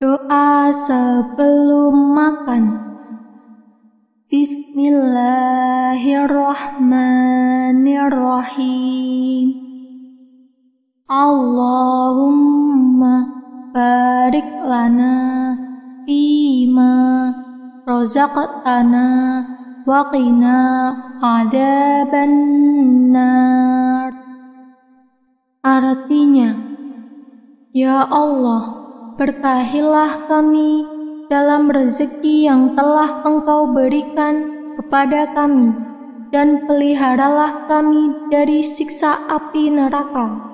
Doa sebelum makan. Bismillahirrahmanirrahim. Allahumma barik lana fima razaqtana wa qina adaban. Artinya, Ya Allah, Berkahilah kami dalam rezeki yang telah Engkau berikan kepada kami, dan peliharalah kami dari siksa api neraka.